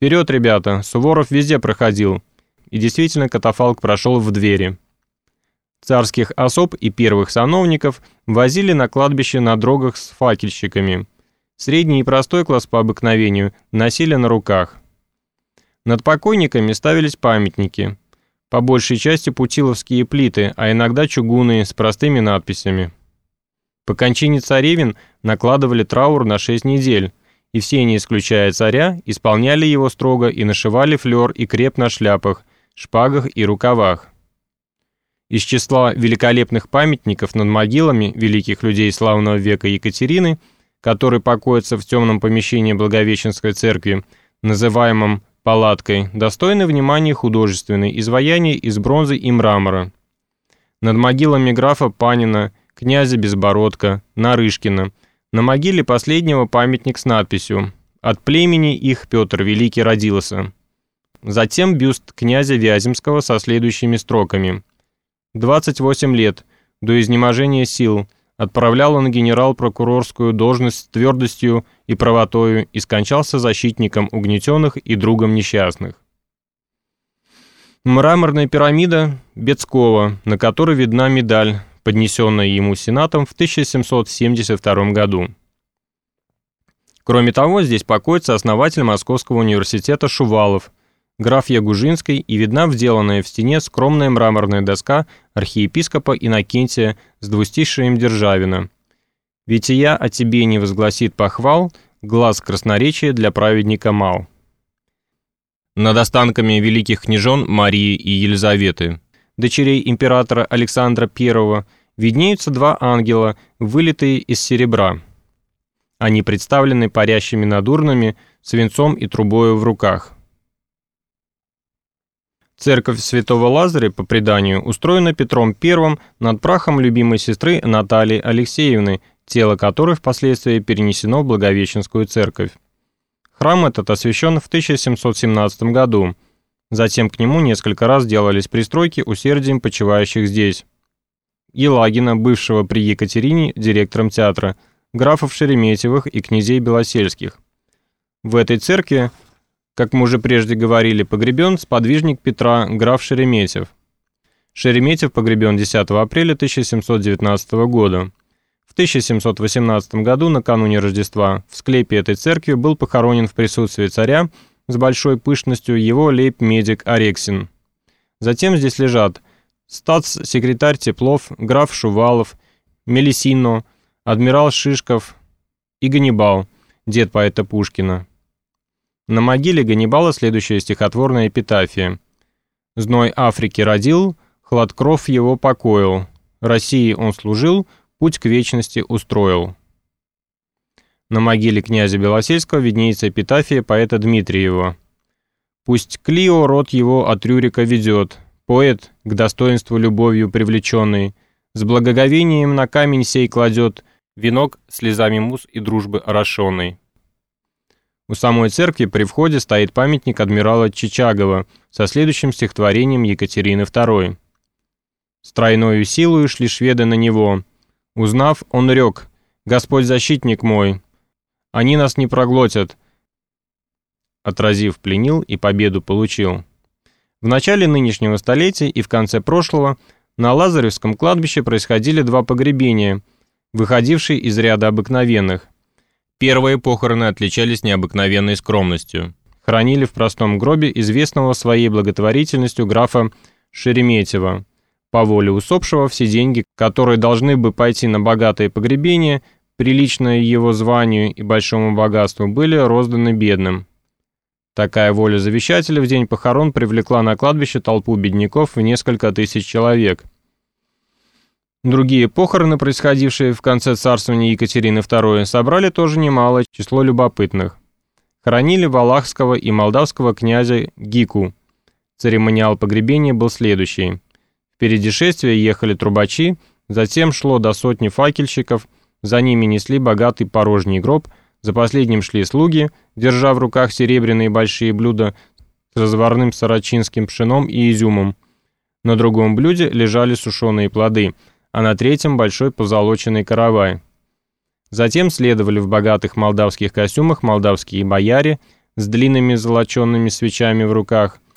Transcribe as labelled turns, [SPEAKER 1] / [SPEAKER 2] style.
[SPEAKER 1] «Вперед, ребята! Суворов везде проходил!» И действительно катафалк прошел в двери. Царских особ и первых сановников возили на кладбище на дрогах с факельщиками. Средний и простой класс по обыкновению носили на руках. Над покойниками ставились памятники. По большей части путиловские плиты, а иногда чугунные с простыми надписями. По кончине царевин накладывали траур на 6 недель, и все, не исключая царя, исполняли его строго и нашивали флер и креп на шляпах, шпагах и рукавах. Из числа великолепных памятников над могилами великих людей славного века Екатерины, которые покоятся в темном помещении Благовещенской церкви, называемом палаткой, достойны внимания художественные изваяния из бронзы и мрамора. Над могилами графа Панина, князя Безбородка, Нарышкина, на могиле последнего памятник с надписью «От племени их Петр Великий родился». Затем бюст князя Вяземского со следующими строками. 28 лет, до изнеможения сил, отправлял он генерал-прокурорскую должность с твердостью и правотою и скончался защитником угнетенных и другом несчастных. Мраморная пирамида Бецкова, на которой видна медаль, поднесенная ему Сенатом в 1772 году. Кроме того, здесь покоится основатель Московского университета Шувалов, граф Ягужинский и видна вделанная в стене скромная мраморная доска архиепископа Иннокентия с двустишием Державина. «Ведь и я о тебе не возгласит похвал, глаз красноречия для праведника мал». Над останками великих княжон Марии и Елизаветы, дочерей императора Александра I, виднеются два ангела, вылитые из серебра. Они представлены парящими над урнами, свинцом и трубою в руках – Церковь Святого Лазаря, по преданию, устроена Петром I над прахом любимой сестры Натальи Алексеевны, тело которой впоследствии перенесено в Благовещенскую церковь. Храм этот освящен в 1717 году. Затем к нему несколько раз делались пристройки усердием почивающих здесь. Елагина, бывшего при Екатерине директором театра, графов Шереметьевых и князей Белосельских. В этой церкви как мы уже прежде говорили, погребен сподвижник Петра, граф Шереметьев. Шереметьев погребен 10 апреля 1719 года. В 1718 году, накануне Рождества, в склепе этой церкви был похоронен в присутствии царя с большой пышностью его лейб-медик Орексин. Затем здесь лежат статс-секретарь Теплов, граф Шувалов, Мелисино, адмирал Шишков и Ганнибал, дед поэта Пушкина. На могиле Ганнибала следующая стихотворная эпитафия. «Зной Африки родил, хладкров его покоил, России он служил, путь к вечности устроил». На могиле князя Белосельского виднеется эпитафия поэта Дмитриева. «Пусть Клио род его от Рюрика ведет, поэт, к достоинству любовью привлеченный, с благоговением на камень сей кладет венок слезами муз и дружбы орошенный». У самой церкви при входе стоит памятник адмирала Чичагова со следующим стихотворением Екатерины II. «С тройною силою шли шведы на него. Узнав, он рек, «Господь защитник мой, они нас не проглотят». Отразив, пленил и победу получил. В начале нынешнего столетия и в конце прошлого на Лазаревском кладбище происходили два погребения, выходившие из ряда обыкновенных – Первые похороны отличались необыкновенной скромностью. Хранили в простом гробе известного своей благотворительностью графа Шереметьева. По воле усопшего все деньги, которые должны бы пойти на богатое погребение, приличное его званию и большому богатству, были розданы бедным. Такая воля завещателя в день похорон привлекла на кладбище толпу бедняков в несколько тысяч человек – Другие похороны, происходившие в конце царствования Екатерины II, собрали тоже немало число любопытных. Хоронили валахского и молдавского князя Гику. Церемониал погребения был следующий. Впереди шествия ехали трубачи, затем шло до сотни факельщиков, за ними несли богатый порожний гроб, за последним шли слуги, держа в руках серебряные большие блюда с разварным сарачинским пшеном и изюмом. На другом блюде лежали сушеные плоды – а на третьем большой позолоченный каравай. Затем следовали в богатых молдавских костюмах молдавские бояре, с длинными золоченными свечами в руках,